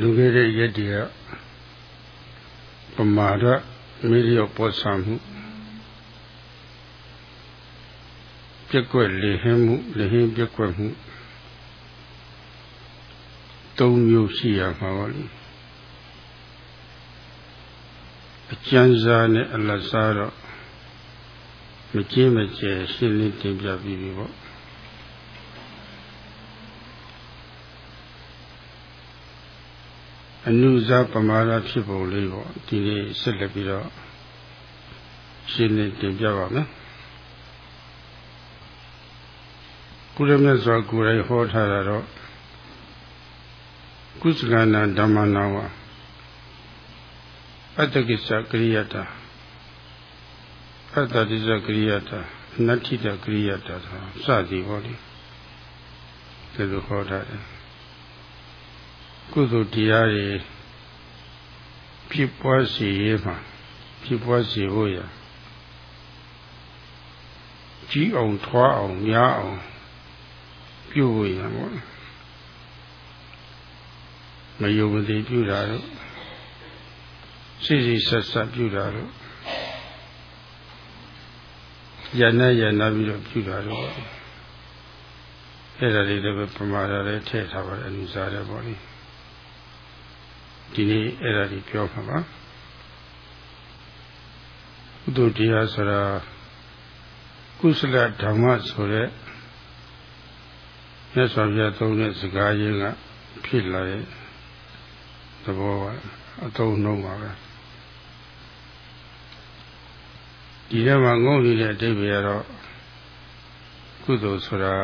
လူခဲ့တဲ့ရက်တည်းကပမာဒမိရိယပေါ်ဆံမှုပြက်ကွက်လေဟင်းမှုလေဟင်းပြက်ကွက်မှုသုံးမျိုးရှိရမှာပါလေအကျဉ်းစားနဲ့အလတ်စားတော့မကြည့်မကျဲရှင်းလင်းတင်ပြပြီးပြီပေါ့ အနုဇပမာဒဖြစ်ပုံလေးပေါ့ဒီနေ့ဆက်လက်ပြီးတော့ရှင်းလင်းတင်ပြပါမယ်ကုရမြတ်စွာကိုယ်တိုင်ဟောထားတာတော့ကုသလနာဓမ္မနာဝအတ္တကိစ္စကရိယတာအတ္တတိစ္စကရိယတာအနတ္ထိတကရိယတာစသည်ဟောဒီဒီလိုဟောထားတယ် ကုသိုလ်တရားတွေဖြစ်ပွားစေရေးမှာဖြစ်ပွားစေဖို့ရကြီးအောင်ထွားအောင်များအောင်ပြုဖို့ရပေါ့မယုံမသိပြုတာတော့စိစိဆက်ဆက်ပြုတာတော့ယန္နယန္နပြီးတော့ပြုတာတော့အဲ့ဒါလေးလည်းပမာဒလည်းထည့်ထားပါတယ်အနုစားတယ်ပေါ့လေ ဒီနေ့အဲ့ဒါကြီးပြောမှာပါကုသိုလ်တရားဆိုတာကုသလဓမ္မဆိုတဲ့မြတ်စွာဘုရားသုံးတဲ့စကားရင်းကဖြစ်လာတဲ့သဘောကအတုံးနှုံးပါပဲဒီထဲမှာငုံနေတဲ့အတိပ္ပယ်ကတော့ကုသိုလ်ဆိုတာ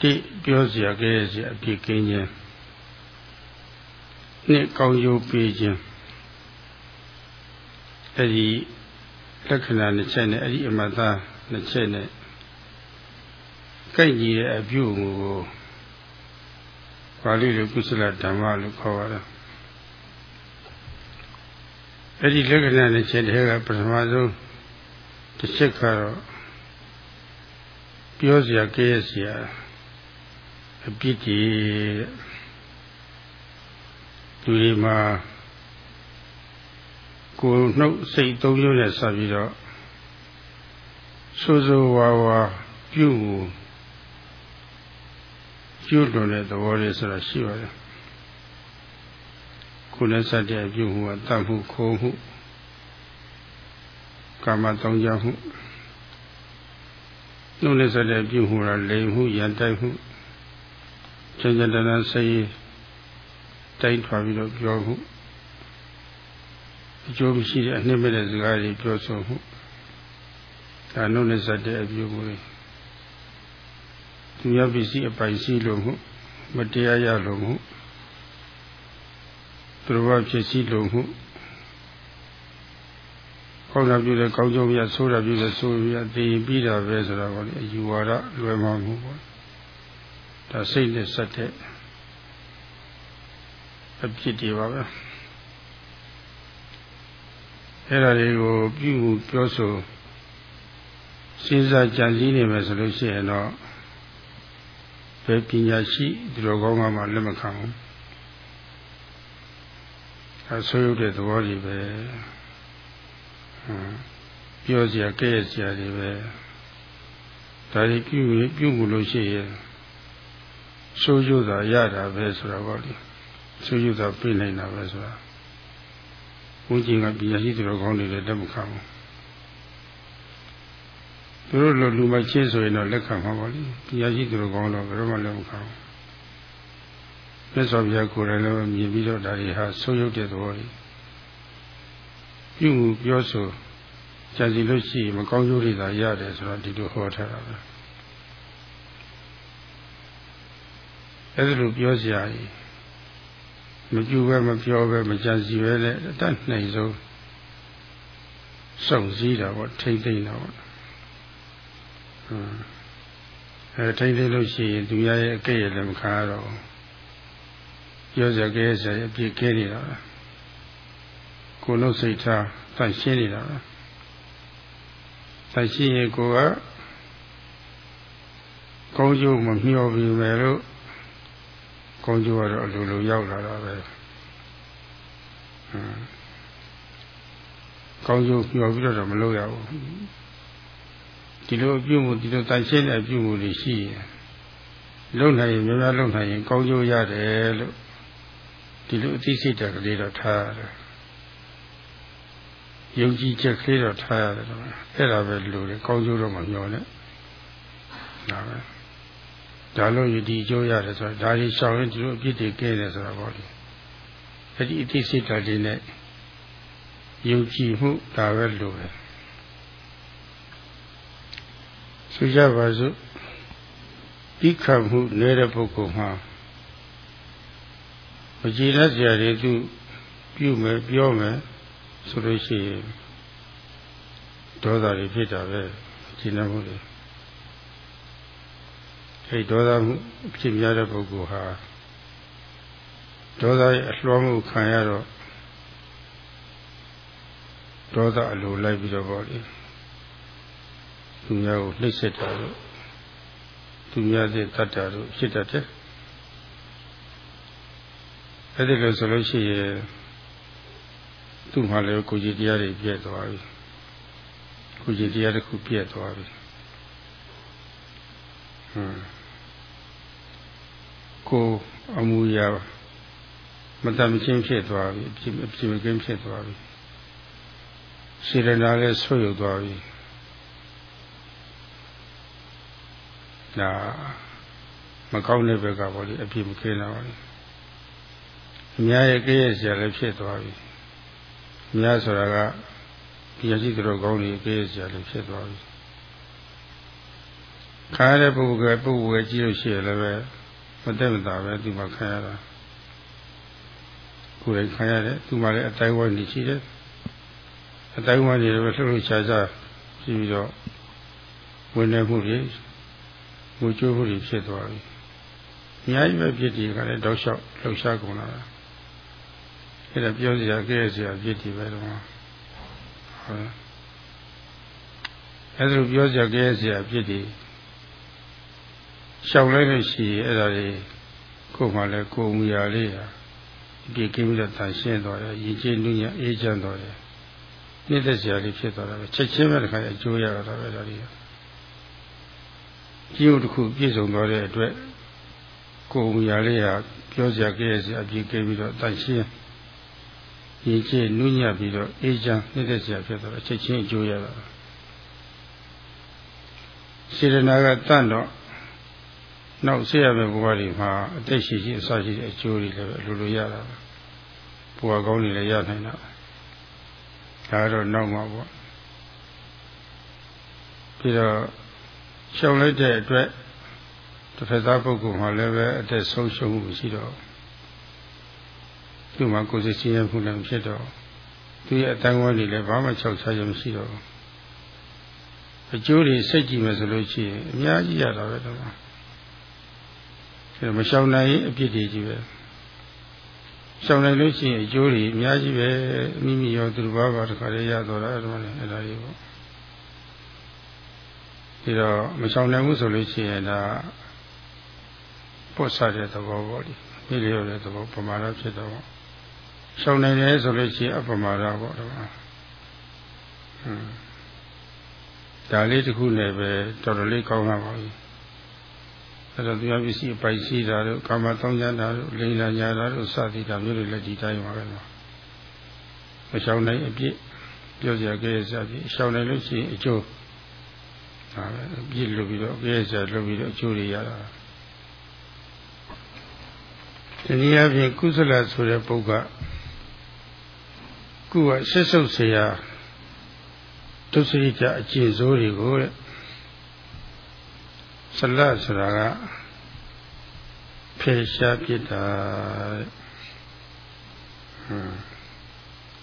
တိပြောစရာကြဲစရာအပြစ်ကင်းခြင်း နှစ်ကောင်းကျိုးပေးခြင်းအဲ့ဒီလက္ခဏာနှစ်ချက်နဲ့အဲ့ဒီအမသာနှစ်ချက်နဲ့ကိုက်ညီတဲ့အပြုအမူကိုပါဠိလိုကုသလဓမ္မလို့ခေါ်ပါတယ်အဲ့ဒီလက္ခဏာနှစ်ချက်တည်းကပထမဆုံးတစ်ချက်ကတော့ပြောစရာကြဲစရာအပြစ်ကြီး လူတွေမှာကိုယ်နှုတ်စိတ်သုံးမျိုးနဲ့ဆက်ပြီးတော့ဆိုးဆိုးဝါးဝါပြုပြုလွန်တဲ့သဘောလေးဆိုတာရှိပါတယ်ကိုယ်နဲ့ဆက်တဲ့အပြုမှုကတတ်မှုခိုးမှုကာမတောင်းကြမှုနှုတ်နဲ့ဆက်တဲ့ပြုမှုကလိမ်မှုရန်တိုက်မှုကျန်ကျန်တန်းစိ တ်တိုင်းထွာပြီးတော့ပြောမှုအကျိုးမရှိတဲ့အနှစ်မဲ့တဲ့စကားတွေပြောဆိုမှုဒါနှုတ်နဲ့ဆက်တဲ့အပြုမှုတွေသူရပစ္စည်းအပိုင်ရှိလို့မှုမတရားရလို့မှုသူတော်ဘာဖြစ်ရှိလို့မှုကောင်းတာပြုတဲ့ကောင်းကျိုးပြဆိုးတာပြုတဲ့ဆိုးပြသိပြီးတာပဲဆိုတာပေါ့လေအယူဝါဒလွယ်မှာမှုပေါ့ဒါစိတ်နဲ့ဆက်တဲ့ အဖြစ်တွေပါပဲအဲ့ဒါတွေကိုပြုမှုပြောဆိုစဉ်းစားကြံစည်နေမယ်ဆိုလို့ရှိရင်တော့ဘယ်ပညာရှိဒီလိုကောင်းမှလက်မခံဘူးအဲဆိုရုပ်တဲ့သဘောတွေပဲပြောစရာကဲ့စရာတွေပဲဒါတွေပြုပြုမှုလို့ရှိရင်ဆိုးကျိုးသာရတာပဲဆိုတာပေါ့လေ ဆွေးရတာပြနိုင်တာပဲဆိုတာဘုန်းကြီးကပညာရှိတော်ကောင်းတွေလည်းလက်မခံဘူးသူတို့လိုလူမချင်းဆိုရင်တော့လက်ခံမှာပါလေပညာရှိတော်ကောင်းတော့ဘယ်တော့မှလက်မခံဘူးမြတ်စွာဘုရားကိုယ်တိုင်လည်းမြင်ပြီးတော့ဒါတွေဟာဆိုးရုပ်တဲ့သဘောတွေပြုမှုပြောဆိုကြံစီလို့ရှိရင်မကောင်းကျိုးတွေသာရတယ်ဆိုတော့ဒီလိုဟောထားတာပဲအဲဒီလိုပြောစရာကြီး မကြည့်ပဲမပြောပဲမကြံစီပဲနဲ့တတ်နိုင်ဆုံးစုံစည်းတာပေါ့ထိမ့်သိမ့်တာပေါ့အဲထိမ့်သိမ့်လို့ရှိရင်သူရရဲ့အကဲ့ရဲ့လည်းမခါတော့ပြောစရာကဲစရာအပြည့်ကဲနေတာပဲကိုယ်လုံးစိတ်ထားတန့်ရှင်းနေတာပဲတန့်ရှင်းရင်ကိုယ်ကကောင်းကျိုးမမျှော်ပြီးမယ်လို့ ကောင်းကျိုးကတော့အလိုလိုရောက်လာတာပဲဟမ်ကောင်းကျိုးမျှော်ပြီးတော့မလုပ်ရဘူးဒီလိုအပြုမှုဒီလိုတန်ရှင်းတဲ့အပြုမှုတွေရှိရင်လုံနိုင်ရင်များများလုံနိုင်ရင်ကောင်းကျိုးရတယ်လို့ဒီလိုအသိစိတ်တက်ကလေးတော့ထားရတယ်ယုံကြည်ချက်ကလေးတော့ထားရတယ်တော့အဲ့ဒါပဲလူတွေကောင်းကျိုးတော့မမျှော်နဲ့ဒါပဲ ဒါလို့ဒီအကျိုးရတယ်ဆိုတော့ဒါကြီးရှောင်ရင်ဒီလိုအပြစ်တွေကဲတယ်ဆိုတာပေါ့လေအဲ့ဒီအသိစိတ်တက်လေးနဲ့ယုံကြည်မှုဒါပဲလိုပဲဆိုကြပါစို့တိခတ်မှုနေတဲ့ပုဂ္ဂိုလ်မှာမကြည်တတ်စရာတွေသူပြုမယ်ပြောမယ်ဆိုလို့ရှိရင်ဒေါသတွေဖြစ်တာပဲကြည်နေမှုတွေ အဲဒီဒေါသမှုဖြစ်များတဲ့ပုဂ္ဂိုလ်ဟာဒေါသရဲ့အလွှမ်းမှုခံရတော့ဒေါသအလိုလိုက်ပြီးတော့ဗောလေသူများကိုနှိပ်စက်တာလို့သူများစိတ်တတ်တာလို့ဖြစ်တတ်တယ်အဲ့ဒီလိုဆိုလို့ရှိရင်သူ့မှာလည်းကိုကြီးတရားတွေပြည့်သွားပြီကိုကြီးတရားတစ်ခုပြည့်သွားပြီဟွန်း ကိုအမှုရာမတမချင်းဖြစ်သွားပြီအပြစ်အပြစ်မကင်းဖြစ်သွားပြီစေရနာလည်းဆွေးရုပ်သွားပြီဒါမကောင်းတဲ့ဘက်ကပေါ့လေအပြစ်မကင်းတော့ပါဘူးအများရဲ့ကြည့်ရစရာလည်းဖြစ်သွားပြီအများဆိုတာကဒီရရှိတော်ကောင်းကြီးကြည့်ရစရာလည်းဖြစ်သွားပြီခါရတဲ့ပုဂ္ဂိုလ်ကပုဂ္ဂိုလ်ကကြည့်လို့ရှိရလည်းပဲ မတက်မတာပဲဒီမှာခံရတာကိုယ်တိုင်ခံရတယ်သူမှလည်းအတိုင်းဝိုင်းနေရှိတယ်အတိုင်းဝိုင်းနေလည်းလှုပ်လှုပ်ရှားရှားရှိပြီးတော့ဝင်နေမှုတွေငိုကြိုးမှုတွေဖြစ်သွားပြီအများကြီးပဲဖြစ်ဒီကလည်းတောက်လျှောက်လှုပ်ရှားကုန်လာတာအဲ့ဒါပြောစရာကြဲစရာဖြစ်ဒီပဲတော့ဟုတ်အဲ့ဒါပြောစရာကြဲစရာဖြစ်ဒီ ရှောင်လိုက်လို့ရှိရင်အဲ့ဒါလေးကိုယ်မှလည်းကိုယ်မူရာလေးဟာဒီကိမိတ်တန်ရှင်းသွားတယ်ရည်ကျင်းနုညအေးချမ်းသွားတယ်နေ့သက်စရာလေးဖြစ်သွားတာပဲချက်ချင်းပဲတခါအကျိုးရတာပဲဒါလေးကြီးုပ်တစ်ခုပြည့်စုံသွားတဲ့အတွက်ကိုယ်မူရာလေးဟာပြောစရာကြဲစရာအပြည့်ကဲပြီးတော့တန်ရှင်းရည်ကျင်းနုညပြီးတော့အေးချမ်းနေ့သက်စရာဖြစ်သွားတယ်ချက်ချင်းအကျိုးရတာစေရနာကတန့်တော့ နောက်ဆက်ရမယ့်ဘဝတွေမှာအသက်ရှိရှိအစရှိတဲ့အကျိုးတွေလည်းအလိုလိုရတာဘဝကောင်းတွေလည်းရနိုင်တာဒါတော့နောက်မှာပေါ့ပြီးတော့ရှောင်လိုက်တဲ့အတွက်တစ်ဖက်သားပုဂ္ဂိုလ်မှာလည်းပဲအသက်ဆုံးရှုံးမှုရှိတော့သူ့မှာကိုယ်စိတ်ဆင်းရဲမှုလည်းဖြစ်တော့သူရဲ့အတိုင်းဝန်းတွေလည်းဘာမှ၆ဆရမရှိတော့အကျိုးတွေစိတ်ကြည့်မယ်ဆိုလို့ရှိရင်အများကြီးရတာပဲတော့ အဲမရှောင်နိုင်အပြစ်တွေကြီးပဲရှောင်နိုင်လို့ရှိရင်အကျိုးတွေအများကြီးပဲမိမိရောသူတစ်ပါးပါတခါလေးရတော့တာအဲ့ဒါလည်းအဲ့ဒါကြီးပေါ့ဒီတော့မရှောင်နိုင်ဘူးဆိုလို့ရှိရင်ဒါပုတ်ဆတဲ့သဘောပေါ့ဒီမိလျော်တဲ့သဘောပမာဒဖြစ်တော့ရှောင်နိုင်တယ်ဆိုလို့ရှိရင်အပမာဒပေါ့တော့ဟွန်းဒါလေးတစ်ခုနဲ့ပဲတော်တော်လေးကောင်းလာပါပြီ အဲ့တော့တရားပစ္စည်းအပိုက်ရှိတာတို့ကာမတောင်းကြတာတို့လိန်လာညာတာတို့စသည်တာမျိုးတွေလည်းဒီတိုင်းပါပဲနော်မရှောင်နိုင်အပြစ်ပြောစရာကြဲစရာပြည့်ရှောင်နိုင်လို့ရှိရင်အကျိုးဒါပဲအပြစ်လုပ်ပြီးတော့ကြဲစရာလုပ်ပြီးတော့အကျိုးတွေရတာဒီနည်းအားဖြင့်ကုသလဆိုတဲ့ပုဂ္ဂကုကဆက်ဆုပ်เสียဒုစရိတအကျင့်စိုးတွေကိုတဲ့ ဆလတ်ဆိုတာကဖေရှားပြစ်တာဟွန်း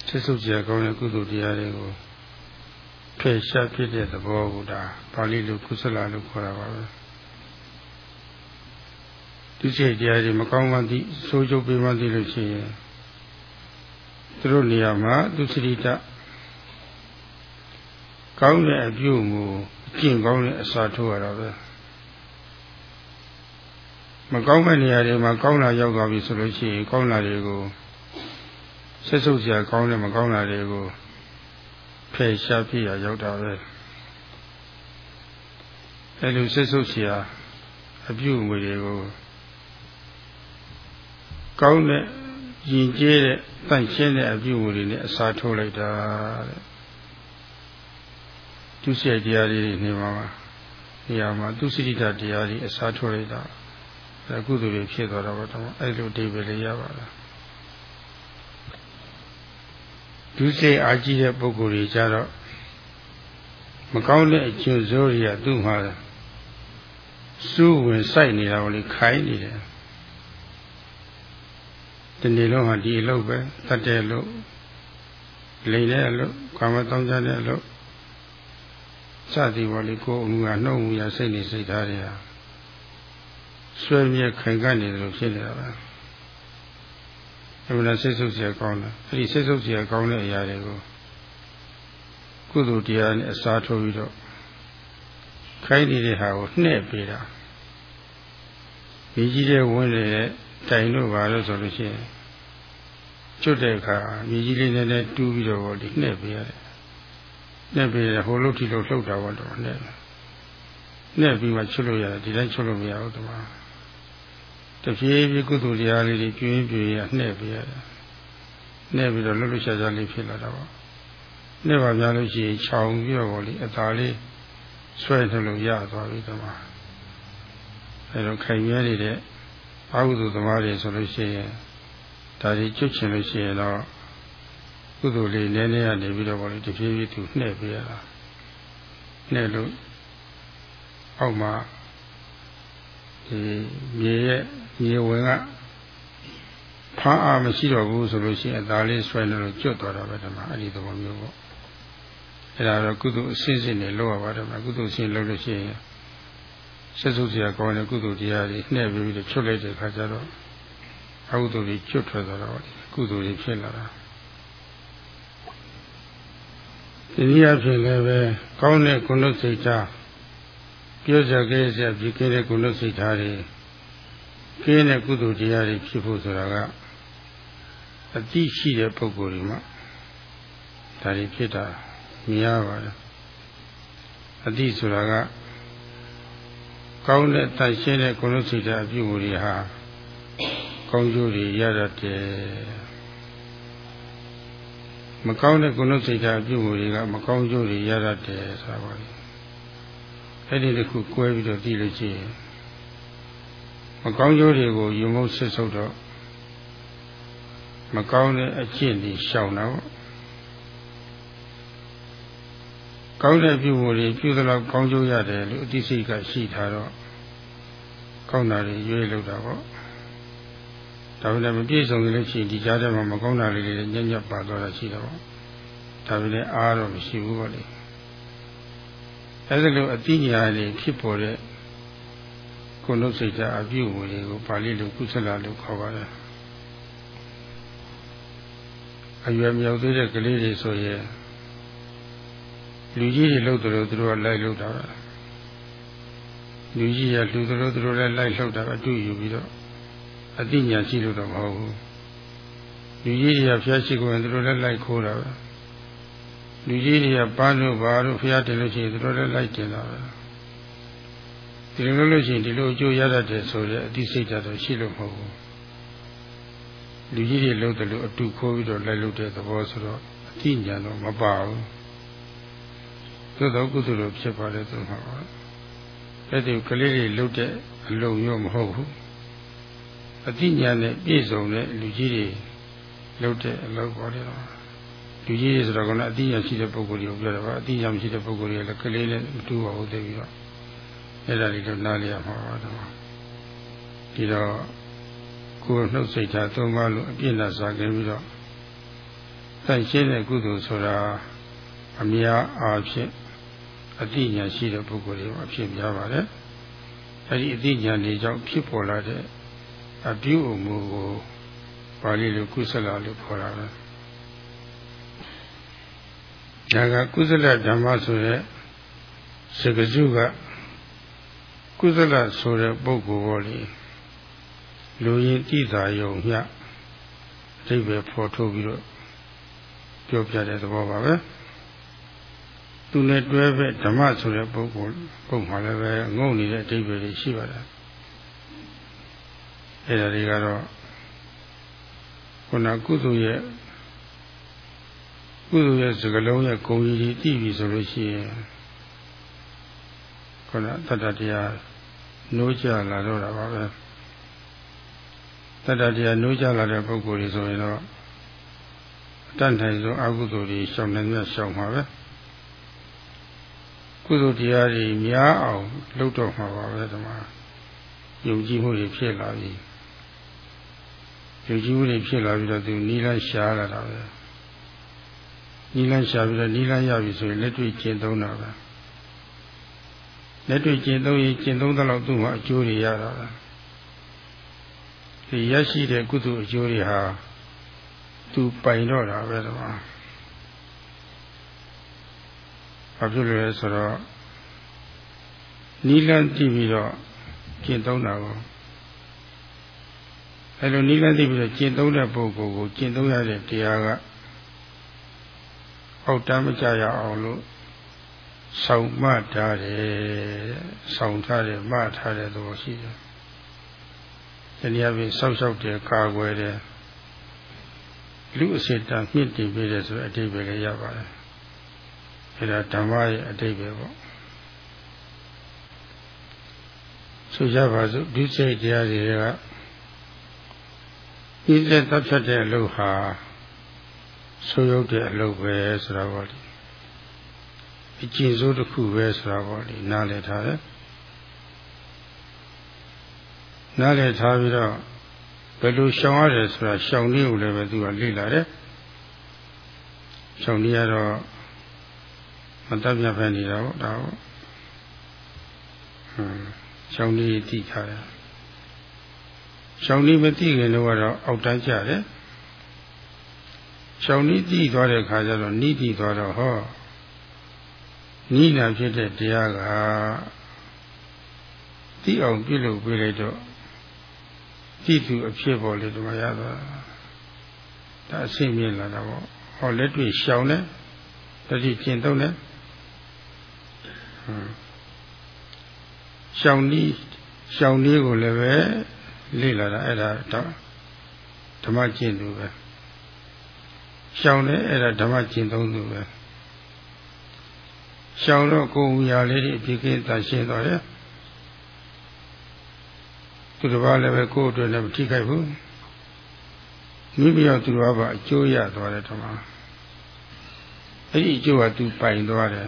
ဆက်စုပ်ကြကောင်းတဲ့ကုသိုလ်တရားတွေကိုဖေရှားပြစ်တဲ့သဘောကိုဒါပါဠိလိုကုသလလို့ခေါ်တာပါပဲဒီစိတ်တရားတွေမကောင်းမှသိစိုးကျုပ်ပေးမှသိလို့ရှိရင်သူတို့နေရာမှာသူစရိတကောင်းတဲ့အပြုမှုအကျင့်ကောင်းတဲ့အစာထိုးရတာပဲ မမကောင်းတဲ့နေရာတွေမှာကောင်းတာရောက်သွားပြီဆိုလို့ရှိရင်ကောင်းတာတွေကိုဆက်ဆုပ်စရာကောင်းတဲ့မကောင်းတာတွေကိုဖယ်ရှားပြရရောက်တာပဲအဲလိုဆက်ဆုပ်စရာအပြုအမူတွေကိုကောင်းတဲ့ယဉ်ကျေးတဲ့တန့်ရှင်းတဲ့အပြုအမူတွေနဲ့အစားထိုးလိုက်တာတဲ့သူစိတ်တရားတွေနေမှာပါနေရာမှာသူစိတ္တတရားတွေအစားထိုးလိုက်တာ အဲကုသိုလ်တွေဖြစ်သွားတော့တော့အဲ့လိုအဓိပ္ပာယ်လေးရပါလားဒုစိတ်အာကြီးတဲ့ပုဂ္ဂိုလ်တွေကြတော့မကောင်းတဲ့အကျိုးစိုးတွေကသူ့မှာစူးဝင်စိုက်နေတာကိုလေခိုင်းနေတယ်ဒီနေ့လုံးဟာဒီအလုပ်ပဲတတ်တဲ့အလုပ်လိန်တဲ့အလုပ်ကာမတောင်းကြတဲ့အလုပ်စသည်ပေါ်လေကိုယ်အမှုကနှုတ်မှုရစိတ်နေစိတ်ထားတွေဟာ ဆွဲမြဲခိုင်ကနေတယ်လို့ဖြစ်နေတာပါအမှန်စိတ်ဆုပ်เสียကောင်းတယ်အဲ့ဒီစိတ်ဆုပ်เสียကောင်းတဲ့အရာတွေကိုကုသိုလ်တရားနဲ့အစားထိုးပြီးတော့ခိုင်းနေတဲ့ဟာကိုနှဲ့ပေးတာမိကြီးတဲ့ဝင်းနေတဲ့တိုင်လို့ပါလို့ဆိုလို့ရှိရင်ကျွတ်တဲ့အခါမိကြီးလေးနဲ့တူးပြီးတော့ဒီနှဲ့ပေးရတယ်နှဲ့ပေးရဟိုလို့ဒီလိုလှုပ်တာပေါ့တော့နှဲ့နှဲ့ပြီးမှချွတ်လို့ရတယ်ဒီတိုင်းချွတ်လို့မရဘူးတမ တဖြည်းဖြည်းကုသိုလ်တရားလေးတွေကျွင်းကျွင်းရနှဲ့ပေးရတယ်နှဲ့ပြီးတော့လှုပ်လှုပ်ရှားရှားလေးဖြစ်လာတာပေါ့နှဲ့ပါများလို့ရှိရင်ခြောင်ပြီးတော့ဗောလေအသာလေးဆွဲထုတ်လို့ရသွားပြီတမအဲတော့ခိုင်မြဲနေတဲ့အာဟုသူသမားတွေဆိုလို့ရှိရင်ဒါတွေကျွတ်ချင်လို့ရှိရင်တော့ကုသိုလ်လေးနည်းနည်းကနေပြီးတော့ဗောလေတဖြည်းဖြည်းသူနှဲ့ပေးရတာနှဲ့လို့အောက်မှာဒီ မြေရဲ့မြေဝင်ကဖားအားမရှိတော့ဘူးဆိုလို့ရှိရင်အသားလေးဆွဲနေလို့ကျွတ်သွားတာပဲဓမ္မအဲ့ဒီသဘောမျိုးပေါ့အဲ့ဒါတော့ကုသိုလ်အစစ်စစ်နဲ့လုပ်ရပါတယ်မှာကုသိုလ်ရှင်လုပ်လို့ရှိရင်ဆက်စုပ်စရာကောင်းတဲ့ကုသိုလ်တရားတွေနှဲ့ပြီးတော့ချွတ်လိုက်တဲ့အခါကျတော့အကုသိုလ်တွေကျွတ်ထွက်သွားတော့ကုသိုလ်တွေဖြစ်လာတာဒီနည်းအားဖြင့်လည်းပဲကောင်းတဲ့ကုဏ္ဏစိတ်ထား ပြောစကြဲစရာဖြစ်ခဲ့တဲ့ကုဏ္ဏစိတ်ထားတွေကင်းတဲ့ကုသိုလ်တရားတွေဖြစ်ဖို့ဆိုတာကအတိရှိတဲ့ပုဂ္ဂိုလ်တွေမှာဒါတွေဖြစ်တာမြင်ရပါတယ်အတိဆိုတာကကောင်းတဲ့တန်ရှင်းတဲ့ကုဏ္ဏစိတ်ဓာတ်အပြုအမူတွေဟာကောင်းကျိုးတွေရတတ်တယ်မကောင်းတဲ့ကုဏ္ဏစိတ်ဓာတ်အပြုအမူတွေကမကောင်းကျိုးတွေရတတ်တယ်ဆိုတာပါလေ အဲ့ဒီတစ်ခုကွဲပြီးတော့သိလို့ရှိရင်မကောင်းကျိုးတွေကိုယုံမုတ်ဆစ်ဆုပ်တော့မကောင်းတဲ့အကျင့်တွေရှောင်တော့ကောင်းတဲ့ပြုမှုတွေပြုသလောက်ကောင်းကျိုးရတယ်လို့အသိစိတ်ကရှိထားတော့ကောင်းတာတွေရွေးလို့တာပေါ့ဒါပေမဲ့မပြည့်စုံလို့ရှိရင်ဒီကြားထဲမှာမကောင်းတာလေးတွေညံ့ညက်ပါတော့တာရှိတော့ဒါပေမဲ့အားတော့မရှိဘူးပေါ့လေ အဲဒီလိုအတိညာလေးဖြစ်ပေါ်တဲ့ကိုယ်လုံးစိတ်ဓာတ်အပြုအမူတွေကိုပါဠိလိုကုသလလို့ခေါ်ပါတယ်အရွယ်မြောက်သေးတဲ့ကလေးတွေဆိုရင်လူကြီးတွေလှုပ်တယ်လို့သူတို့ကလိုက်လှုပ်တာပဲလူကြီးကလူတို့သူတို့လည်းလိုက်လှုပ်တာအတူယူပြီးတော့အတိညာရှိလို့တော့မဟုတ်ဘူးလူကြီးတွေကဖျားရှိကိုရင်သူတို့လည်းလိုက်ခိုးတာပဲ လူကြီးတွေကပန်းလို့ဘာလို့ဖျားတယ်လို့ရှိရင်သူတို့လည်းလိုက်တင်တာပဲဒီလိုလို့ရှိရင်ဒီလိုအကျိုးရတတ်တယ်ဆိုတဲ့အတိစိတ်ဓာတ်တော့ရှိလို့မဟုတ်ဘူးလူကြီးတွေလှုပ်တယ်လို့အတူခိုးပြီးတော့လိုက်လှုပ်တဲ့သဘောဆိုတော့အတိညာတော့မပါဘူးသို့တော့ကုသိုလ်ဖြစ်ပါလေသူမှာပါအဲ့ဒီကလေးတွေလှုပ်တဲ့အလုံးမျိုးမဟုတ်ဘူးအတိညာနဲ့ပြည့်စုံတဲ့လူကြီးတွေလှုပ်တဲ့အလုပ်ပေါ်တယ်တော့ လူကြီးတွေဆိုတော့ကအတိညာရှိတဲ့ပုဂ္ဂိုလ်တွေကိုပြောတာပါအတိညာမရှိတဲ့ပုဂ္ဂိုလ်တွေလည်းကလေးနဲ့မတူပါဘူးသိပြီးတော့အဲ့ဒါလေးတော့နားလည်ရမှာပါတော့ဒီတော့ကိုယ်နှုတ်စိတ်ထားသုံးပါလို့အပြည့်နဲ့စားခဲ့ပြီးတော့တိုက်ရှင်းတဲ့ကုသိုလ်ဆိုတာအများအားဖြင့်အတိညာရှိတဲ့ပုဂ္ဂိုလ်တွေအဖြစ်များပါတယ်အဲ့ဒီအတိညာတွေကြောင့်ဖြစ်ပေါ်လာတဲ့အပြုအမူကိုပါဠိလိုကုသလလို့ခေါ်တာပဲ ဒါကကုသလဓမ္မဆိုတဲ့စကစုကကုသလဆိုတဲ့ပုဂ္ဂိုလ်ပေါ်လေလူရင်တိသာယုံမျှအဓိပ္ပာယ်ဖော်ထုတ်ပြီးတော့ပြောပြတဲ့သဘောပါပဲသူနဲ့တွဲပဲဓမ္မဆိုတဲ့ပုဂ္ဂိုလ်ပုံမှန်လည်းပဲငုံနေတဲ့အဓိပ္ပာယ်တွေရှိပါတယ်အဲ့ဒါတွေကတော့ခုနကုသိုလ်ရဲ့ ကုသိုလ်ရဲ့စကလုံးရဲ့ဂုဏ်ကြီးတည်ပြီဆိုလို့ရှိရင်ခုနတတ္တတရားနိုးကြလာတော့တာပါပဲတတ္တတရားနိုးကြလာတဲ့ပုဂ္ဂိုလ်တွေဆိုရင်တော့တတ်နိုင်ဆုံးအကုသိုလ်တွေရှောင်နေမြတ်ရှောင်ပါပဲကုသိုလ်တရားတွေများအောင်လုပ်တော့မှာပါပဲဒီမှာယုံကြည်မှုတွေဖြစ်လာပြီယုံကြည်မှုတွေဖြစ်လာပြီးတော့သူနီလန်းရှားလာတာပဲ နီလန်းရှားပြီးတော့နီလန်းရပြီဆိုရင်လက်တွေ့ကျင့်သုံးတာပဲလက်တွေ့ကျင့်သုံးရင်ကျင့်သုံးတဲ့လောက်သူ့မှာအကျိုးတွေရတာပဲဒီရရှိတဲ့ကုသိုလ်အကျိုးတွေဟာသူပိုင်တော့တာပဲတော့ဘာဖြစ်လို့လဲဆိုတော့နီလန်းတည်ပြီးတော့ကျင့်သုံးတာကိုအဲလိုနီလန်းတည်ပြီးတော့ကျင့်သုံးတဲ့ပုဂ္ဂိုလ်ကိုကျင့်သုံးရတဲ့တရားက အောက်တမ်းမကြရအောင်လို့ဆောင်မှတ်ထားတယ်ဆောင်ထားတယ်မှတ်ထားတယ်သဘောရှိတယ်။ဒီနေရာပြင်ဆောက်ရှောက်တယ်ကာကွယ်တယ်လူအစေတံမြင့်တင်ပေးတယ်ဆိုတဲ့အတိပ္ပယ်လည်းရပါတယ်။အဲဒါဓမ္မရဲ့အတိပ္ပယ်ပေါ့။ဆိုကြပါစို့ဒီစိတ်တရားတွေကဤသက်တပ်ဖြတ်တဲ့အလုပ်ဟာ ဆိုးရုပ်တဲ့အလုပ်ပဲဆိုတာပေါ့လေ။အကျဉ်းစိုးတစ်ခုပဲဆိုတာပေါ့လေနားလည်ထားတယ်။နားလည်ထားပြီးတော့ဘယ်လိုရှောင်ရတယ်ဆိုတာရှောင်နည်းကိုလည်းပဲသူကလေ့လာတယ်ရှောင်နည်းကတော့မတတ်ပြဖက်နေတာပေါ့ဒါပေါ့ဟမ်ရှောင်နည်းသိထားတယ်ရှောင်နည်းမသိခင်တော့ကတော့အောက်တန်းကြတယ် ရှောင်နည်းသိသွားတဲ့ခါကျတော့နိတိသွားတော့ဟောနိနာဖြစ်တဲ့တရားကသိအောင်ပြုလုပ်ပေးလိုက်တော့ကြည့်သူအဖြစ်ပေါ်လေဒီမှာရသွားဒါအဆင့်မြင့်လာတာပေါ့ဟောလက်တွေ့ရှောင်တယ်တတိကျင့်သုံးတယ်ရှောင်နည်းရှောင်နည်းကိုလည်းပဲလေ့လာတာအဲ့ဒါတော့ဓမ္မကျင့်သူပဲ ရှောင်တယ်အဲ့ဒါဓမ္မကျင့်သုံးသူပဲရှောင်တော့ကိုယ်ဝူရာလေးတွေအပြည့်ကင်းတန်ရှင်းသွားတယ်သူတစ်ပါးလည်းပဲကိုယ့်အတွက်လည်းမထိခိုက်ဘူးမိမိရောသူတစ်ပါးပါအကျိုးရသွားတယ်ဓမ္မအဲ့ဒီအကျိုးကသူပိုင်သွားတယ်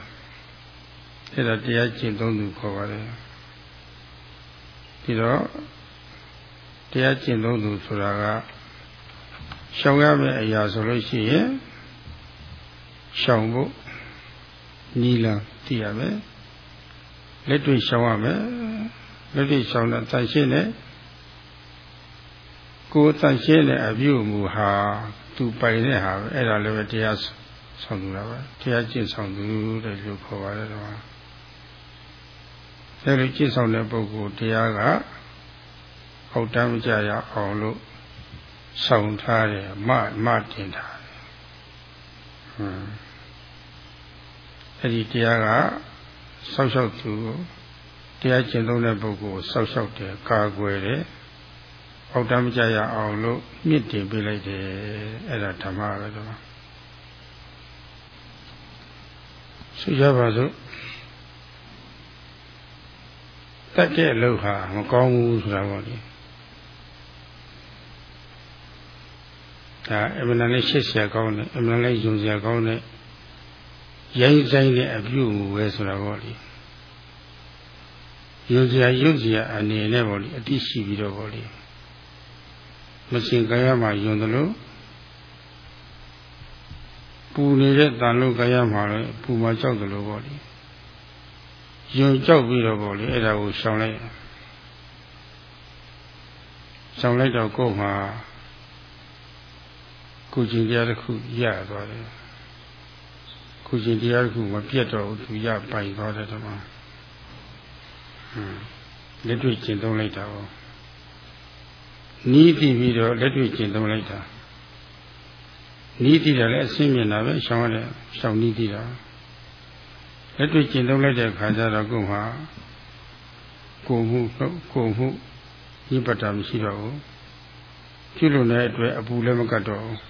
အဲ့ဒါတရားကျင့်သုံးသူခေါ်ပါတယ်ဒီတော့တရားကျင့်သုံးသူဆိုတာက ရှောင်ရမယ့်အရာဆိုလို့ရှိရင်ရှောင်ဖို့နီလန်သိရမယ်လက်တွေ့ရှောင်ရမယ်လက်တွေ့ရှောင်တဲ့တန်ရှင်းတဲ့ကိုယ်တန်ရှင်းတဲ့အပြုအမူဟာသူပိုင်တဲ့ဟာပဲအဲ့ဒါလည်းပဲတရားဆောင်သူတာပါတရားကျင့်ဆောင်သူတဲ့လို့ခေါ်ပါတယ်တော့အဲ့လိုကျင့်ဆောင်တဲ့ပုဂ္ဂိုလ်တရားကအောက်တမ်းမကြရအောင်လို့ ဆောင်ထားတယ်မမတင်ထားတယ်ဟွန်းအဲ့ဒီတရားကဆောက်ရှောက်သူတရားကျင့်သုံးတဲ့ပုဂ္ဂိုလ်ဆောက်ရှောက်တယ်ကာကွယ်တယ်အောက်တမ်းမကြရအောင်လို့မြင့်တင်ပေးလိုက်တယ်အဲ့ဒါဓမ္မပဲတော့ဆိုကြပါစို့တတ်တဲ့အလုပ်ဟာမကောင်းဘူးဆိုတာပေါ့လေ ဒါအမှန်တန်လေးရှစ်ဆရာကောင်းတယ်အမှန်တန်လေးယုံစရာကောင်းတဲ့ရိုင်းဆိုင်တဲ့အပြုအမူပဲဆိုတာပေါ့လေယုံစရာယုံစရာအနေနဲ့ပေါ့လေအတိရှိပြီးတော့ပေါ့လေမစင်ကာယမှာယွန်တယ်လို့ပူနေတဲ့တန်လို့ကာယမှာလည်းပူမှာကြောက်တယ်လို့ပေါ့လေယွန်ကြောက်ပြီးတော့ပေါ့လေအဲ့ဒါကိုရှောင်လိုက်ရှောင်လိုက်တော့ကိုယ်မှာ ကုကျင်တရားတစ်ခုရသွားတယ်ကုကျင်တရားတစ်ခုမပြတ်တော့ဘူးသူရပိုင်သွားတယ်တမဟွန်းလက်တွေ့ကျင့်သုံးလိုက်တာပေါ့နီးတည်ပြီးတော့လက်တွေ့ကျင့်သုံးလိုက်တာနီးတည်တယ်လည်းအစင်းမြင်တာပဲရှောင်းရတယ်ရှောင်းနီးတည်တာလက်တွေ့ကျင့်သုံးလိုက်တဲ့ခါကျတော့ကိုယ်မှာကိုမှုကိုမှုညစ်ပတ်တာမရှိတော့ဘူးပြုလို့တဲ့အတွက်အပူလည်းမကတ်တော့ဘူး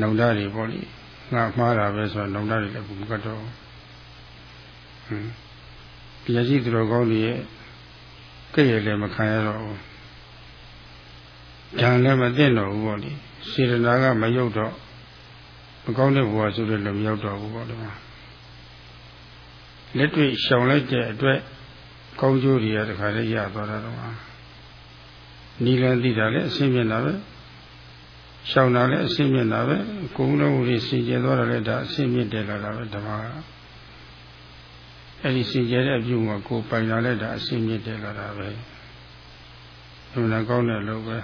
နှုံသားတွေပေါ့လေငါမှားတာပဲဆိုတော့နှုံသားတွေလည်းအပူမကတ်တော့ဟွန်းတရားရှိသူတော်ကောင်းတွေရဲ့ကြည့်ရလည်းမခံရတော့ဘူးဉာဏ်လည်းမသိတော့ဘူးပေါ့လေစေတနာကမရောက်တော့မကောင်းတဲ့ဘဝဆိုတဲ့လည်းမရောက်တော့ဘူးပေါ့လေလက်တွေ့ရှောင်လိုက်တဲ့အတွက်ကောင်းကျိုးတွေကတခါလေးရသွားတာတော့နီလန်သိတာလည်းအရှင်းမြင်တာပဲ ရှောင်တာလည်းအရှင်းမြင်တာပဲကိုယ်လုံးကြီးစင်ကြယ်သွားတာလည်းဒါအရှင်းမြင်တယ်လာတာပဲဓမ္မကအဲ့ဒီစင်ကြယ်တဲ့အပြုမှာကိုယ်ပိုင်တာလည်းဒါအရှင်းမြင်တယ်လာတာပဲဘယ်နဲ့ကောင်းတယ်လို့ပဲ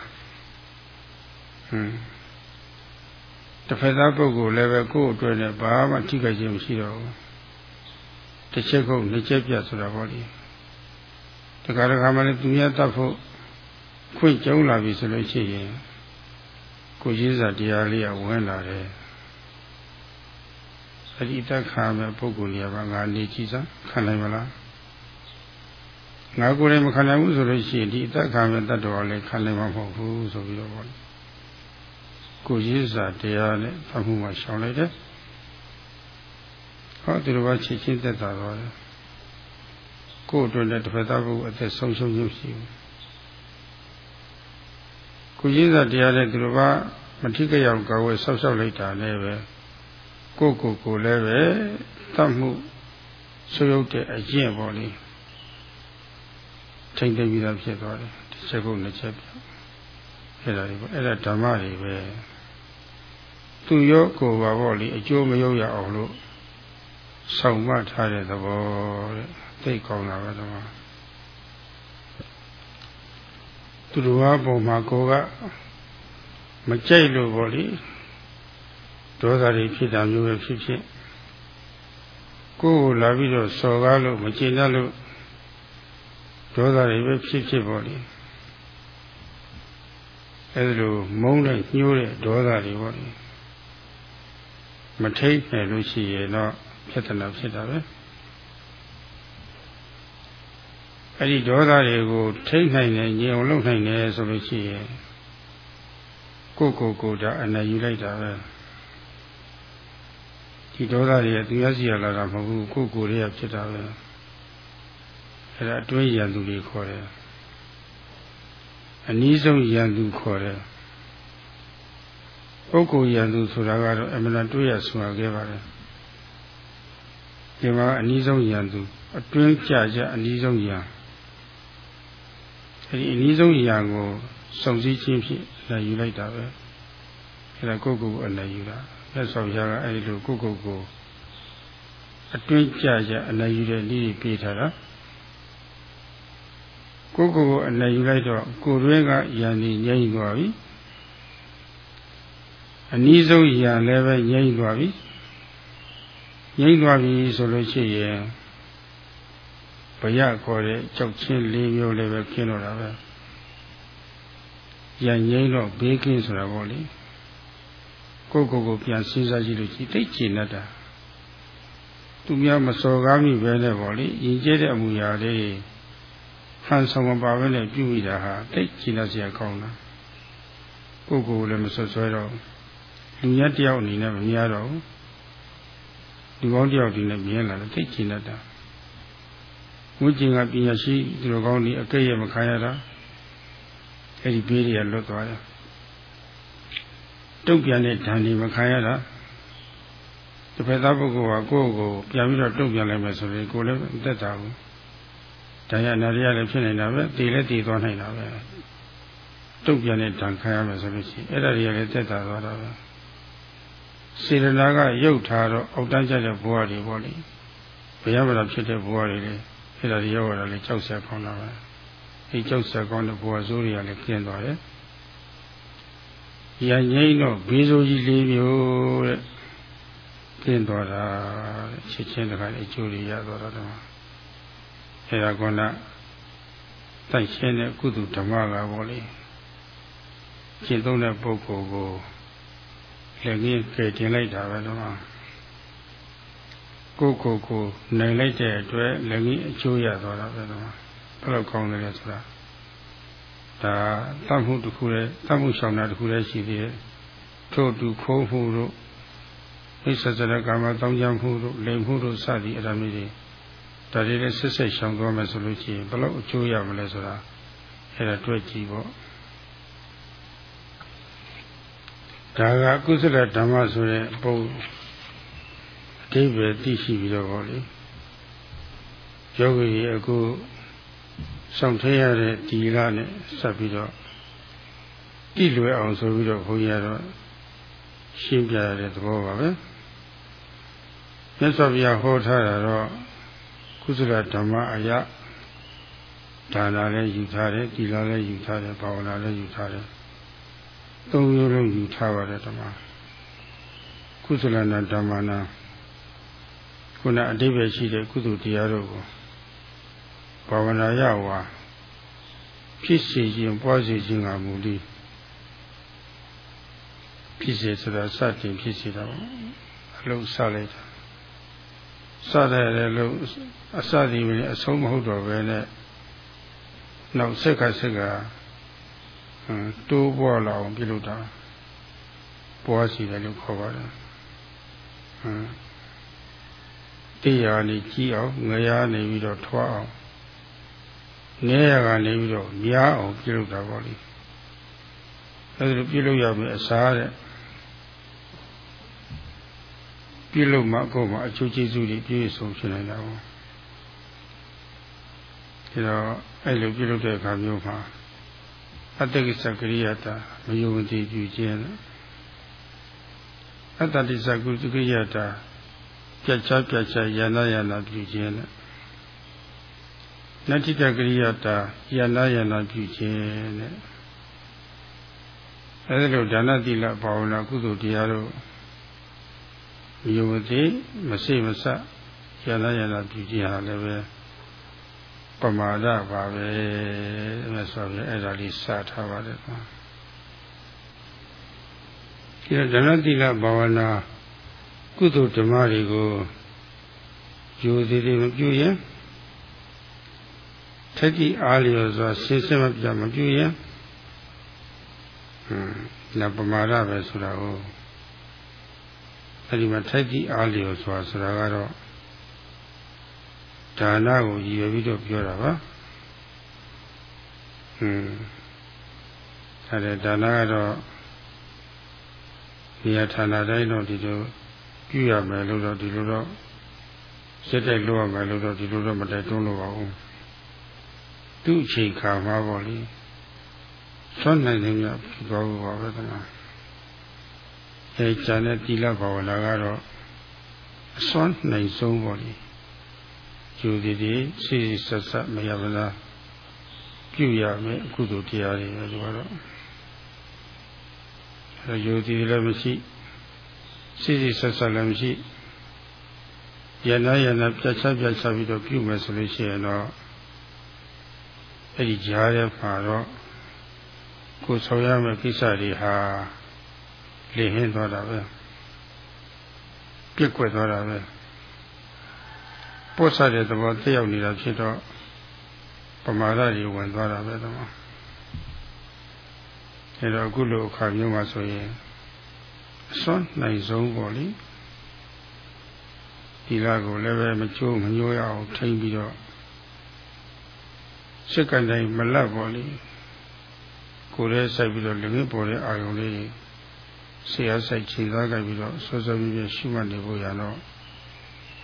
ဟွန်းတစ်ဖက်သားပုဂ္ဂိုလ်လည်းပဲကိုယ့်အတွက်နဲ့ဘာမှထိခိုက်ခြင်းမရှိတော့ဘူးတစ်ချက်ခုနှစ်ချက်ပြဆိုတာပေါ့လေတခါတခါမှလည်းသူများတတ်ဖို့ခွင့်ကြုံလာပြီဆိုလို့ရှိရင် ကိုကြီးစာတရားလေးကဝင်လာတယ်အဒီတက်ခါမဲ့ပုဂ္ဂိုလ်ကြီးကငါနေကြည့်စမ်းခံနိုင်မလားငါကိုယ်လည်းမခံနိုင်ဘူးဆိုလို့ရှိရင်ဒီအသက်ခါမဲ့တတ်တော်လည်းခံနိုင်မှာမဟုတ်ဘူးဆိုပြီးတော့ပေါ့ကိုကြီးစာတရားနဲ့ဖတ်မှုမှရှောင်လိုက်တယ်ဟောဒီလိုပါချစ်ချင်းသက်သာတော့တယ်ကိုယ်အတွက်လည်းတစ်ဖက်သားပုဂ္ဂိုလ်အသက်ဆုံးရှုံးခြင်းရှိဘူး ကိုကြီးစာတရားနဲ့ဒီလိုပါမထိကြရောက်ကောင်းဝဲဆောက်ရှောက်လိုက်တာလည်းပဲကိုကိုကိုလည်းပဲတတ်မှုဆွရုပ်တဲ့အကျင့်ပေါ့လေထိမ့်သိပြီးသားဖြစ်သွားတယ်တစ်ချက်ကုန်တစ်ချက်ပြအဲ့ဒါတွေပေါ့အဲ့ဒါဓမ္မတွေပဲသူရောကိုပါပေါ့လေအကျိုးမရောက်ရအောင်လို့ဆောင်မထားတဲ့သဘောတဲ့သိကောင်းတာပဲဓမ္မ သူတို့ဟာပုံမှာကိုကမကြိုက်လို့ပေါ့လေဒေါသတွေဖြစ်တာမျိုးပဲဖြစ်ဖြစ်ကိုယ်ကိုလာပြီးတော့စော်ကားလို့မကျေနပ်လို့ဒေါသတွေပဲဖြစ်ဖြစ်ပေါ့လေအဲဒီလိုမုန်းတဲ့ညှိုးတဲ့ဒေါသတွေပေါ့လေမထိတ်နိုင်လို့ရှိရင်တော့ဖြစ်တယ်လို့ဖြစ်တာပဲ အဲ့ဒီဒေါသတွေကိုထိတ်နိုင်တယ်ညင်အောင်လုပ်နိုင်တယ်ဆိုလို့ရှိရင်ကိုယ့်ကိုယ်ကိုယ်ဒါအနေယူလိုက်တာပဲဒီဒေါသတွေသူရစီရလာတာမဟုတ်ဘူးကိုယ့်ကိုယ်ရဲ့ဖြစ်တာပဲအဲ့ဒါအတွင်းရန်သူတွေခေါ်တယ်အနည်းဆုံးရန်သူခေါ်တယ်ပုဂ္ဂိုလ်ရန်သူဆိုတာကတော့အမှန်တန်တွေ့ရဆွာခဲ့ပါတယ်ဒီမှာအနည်းဆုံးရန်သူအတွင်းကြကြအနည်းဆုံးရန် အဲဒီအနည်းဆုံးရန်ကိုစုံစည်းခြင်းဖြင့်လည်းယူလိုက်တာပဲအဲဒါကိုယ့်ကိုယ်ကိုအလည်းယူတာလက်ဆောင်ရကအဲဒီလိုကိုယ့်ကိုယ်ကိုအတွင်းကြကြအလည်းယူတဲ့နည်းပေးထားတာကိုယ့်ကိုယ်ကိုအလည်းယူလိုက်တော့ကိုယ်တွင်းကယံနေငြိမ့်သွားပြီအနည်းဆုံးယံလည်းပဲငြိမ့်သွားပြီငြိမ့်သွားပြီဆိုလို့ရှိရင် ဘရခေါ်တဲ့ကြောက်ချင်းလေးမျိုးလည်းပဲခင်းတော့တာပဲရငြိမ့်တော့ဘေးကင်းဆိုတာပေါ့လေကိုယ့်ကိုယ်ကိုပြန်စဉ်းစားကြည့်လို့ရှိသိကျင်တတ်တာသူများမစော်ကားမိပဲနဲ့ပေါ့လေရင်ကျဲတဲ့အမူအရာလေးဟန်ဆောင်မပါဘဲနဲ့ပြုမိတာဟာသိကျင်တတ်စရာကောင်းတာကိုယ့်ကိုယ်လည်းမဆွဆွဲတော့လူများတယောက်အနေနဲ့မများတော့ဘူးလူကောင်းတယောက်ဒီနဲ့မြင်လာတယ်သိကျင်တတ်တာ ဝိကျင်ကပညာရှိသူတော်ကောင်းဒီအကဲ့ရမခံရတာအဲ့ဒီဘေးတွေကလွတ်သွားတယ်တုတ်ပြန်တဲ့ဓာန်ဒီမခံရတာတစ်ဖက်သားပုဂ္ဂိုလ်ကကိုယ့်ကိုပြန်ပြီးတော့တုတ်ပြန်လိုက်မယ်ဆိုရင်ကိုယ်လည်းသက်သာဘူးဒါရနာရလည်းဖြစ်နေတာပဲတည်လည်းတည်သွားနိုင်တာပဲတုတ်ပြန်တဲ့ဓာန်ခံရမယ်ဆိုလို့ရှိရင်အဲ့ဒါတွေကလည်းသက်သာသွားတာပဲစေရနာကရုပ်ထားတော့အောက်တန်းကျတဲ့ဘဝတွေပေါ့လေဘုရားဗလာဖြစ်တဲ့ဘဝတွေလေ အဲ့ဒါတွေရောက်လာလေကြောက်ဆက်ခေါင်းတာပဲအဲ့ကြောက်ဆက်ခေါင်းတဲ့ဘဝဆိုးတွေကလည်းကျင်းသွားတယ်ရငိမ့်တော့ဘေးဆိုးကြီးလေးမျိုးတဲ့ကျင်းသွားတာချစ်ချင်းတခါအကျိုးတွေရသွားတာတော့အဲ့ဒါကတန့်ရှင်းတဲ့ကုသဓမ္မကပေါ့လေကျင့်သုံးတဲ့ပုဂ္ဂိုလ်ကိုလက်ကြီးကဲတင်လိုက်တာပဲတော့ ကိုကိုကိုနိုင်လိုက်တဲ့အတွက်လက်ကြီးအကျိုးရသွားတာပဲတော့ဘယ်လိုကောင်းတယ်လဲဆိုတာဒါတတ်မှုတစ်ခုလဲတတ်မှုဆောင်တာတစ်ခုလဲရှိသေးတယ်ထို့သူခိုးမှုတို့မိစ္ဆစရကာမတောင်းကြမှုတို့လိမ်မှုတို့စသည်အရမီတွေဒါတွေလည်းဆက်ဆက်ရှောင်သွားမယ်ဆိုလို့ရှိရင်ဘယ်လောက်အကျိုးရမလဲဆိုတာအဲ့ဒါတွေ့ကြည့်ပေါ့ဒါကကုသလဓမ္မဆိုတဲ့ပုံအ ဓိပ္ပာယ်သိရှိပြီးတော့ဟောလေယောဂီအခုစောင့်ထရတဲ့ဒီလနဲ့ဆက်ပြီးတော့တိလွယ်အောင်ဆိုပြီးတော့ဘုန်းကြီးကတော့ရှင်းပြရတဲ့သဘောပါပဲမြတ်စွာဘုရားဟောထားတာတော့ကုသလဓမ္မအယဒါနာလည်းယူထားတယ်ဒီလာလည်းယူထားတယ်ဘာဝနာလည်းယူထားတယ်သုံးမျိုးလုံးယူထားပါတယ်ဓမ္မကုသလနာဓမ္မနာ ခုနအတိပ္ပယ်ရှိတဲ့ကုသိုလ်တရားတို့ကိုဘာဝနာရဝါဖြစ်စေခြင်းပွားစေခြင်းကမူလိဖြစ်စေဆိုတာစတင်ဖြစ်စေတာအလုံးစလိုက်တာစတဲ့လို့အစသည်ပဲအဆုံးမဟုတ်တော့ပဲနဲ့နောက်ဆက်ကဆက်ကတိုးပွားလာအောင်ပြုလုပ်တာပွားစီတယ်လို့ခေါ်ပါတယ်ဟမ် တရားနေကြီးအောင်ငရာနေပြီးတော့ထွားအောင်ငဲရကနေပြီးတော့များအောင်ပြုလုပ်တာပေါ့လေအဲဒီလိုပြုလုပ်ရမယ်အစားတဲ့ပြုလုပ်မှကိုယ်မှာအကျိုးကျေးဇူးတွေပြည့်စုံဖြစ်နေတာပေါ့ဒါတော့အဲ့လိုပြုလုပ်တဲ့အခါမျိုးမှာအတ္တကိစ္စကရိယာတာမယုံကြည်ပြုခြင်းအတ္တတိစ္စကုသကိရိယာတာ ပြတ်ချပြတ်ချယန္နာယန္နာပြုခြင်းနဲ့နတ္တိတကရိယာတာယန္နာယန္နာပြုခြင်းနဲ့အဲဒီလိုဒါနတိလဘာဝနာကုသိုလ်တရားတို့ယုံသိမစိမဆယန္နာယန္နာပြုခြင်းဟာလည်းပဲပမာဒပါပဲမြတ်စွာဘုရားအဲ့ဒါလေးစထားပါတယ်ကွာဒီဒဏတိလဘာဝနာ ကုသိုလ်ဓမ္မတွေကိုယူသေးသေးမပြုရင်ထက်ကြီးအားလျော်စွာရှင်းရှင်းမပြမပြုရင်ဟွန်းဒါပမာဒပဲဆိုတာကိုအဲ့ဒီမှာထက်ကြီးအားလျော်စွာဆိုတာကတော့ဒါနကိုရည်ရွယ်ပြီးတော့ပြောတာပါဟွန်းအဲ့ဒါဒါနကတော့ဒီဌာနတိုင်းတော့ဒီလို ပြုရမယ်လို့တော့ဒီလိုတော့စိတ်တိုက်လို့ရမယ်လို့တော့ဒီလိုတော့မတိုက်တွန်းလို့ပါဘူးသူ့အချိန်ခါမှာပေါ့လေဆွမ်းနိုင်နေမြဖြစ်သွားဖို့ပါပဲတမအဲကျန်တဲ့တိလဘာဝနာကတော့အစွမ်းနိုင်ဆုံးပေါ့လေယူသည်ဒီစိဆက်ဆက်မရပါလားပြုရမယ်အကုသိုလ်တရားတွေပဲဒီကတော့အဲယူသည်လည်းမရှိ စိစိဆက်ဆက်လည်းမရှိယန္နာယန္နာပြတ်ချပြတ်ချပြီးတော့ပြုမယ်ဆိုလို့ရှိရင်တော့အဲ့ဒီကြားထဲမှာတော့ကိုယ်ဆောင်ရမယ့်ကိစ္စတွေဟာလေဟင်းသွားတာပဲပြက်ကွက်သွားတာပဲပို့စားတဲ့သဘောတက်ရောက်နေတာဖြစ်တော့ပမာဒတွေဝင်သွားတာပဲတော့အဲတော့အခုလိုအခါမျိုးမှာဆိုရင် အစွမ်းနိုင်ဆုံးပေါ့လေဒီလာကိုလည်းပဲမချိုးမညှိုးရအောင်ထိမ့်ပြီးတော့စိတ်ကတိုင်းမလတ်ပေါ့လေကိုယ်ရဲ့စိုက်ပြီးတော့လည်းပေါ်တဲ့အာယုံလေးဆရာစိုက်ခြေသားကြပြီးတော့ဆွဆွပြပြရှိမှတ်နေဖို့ရတော့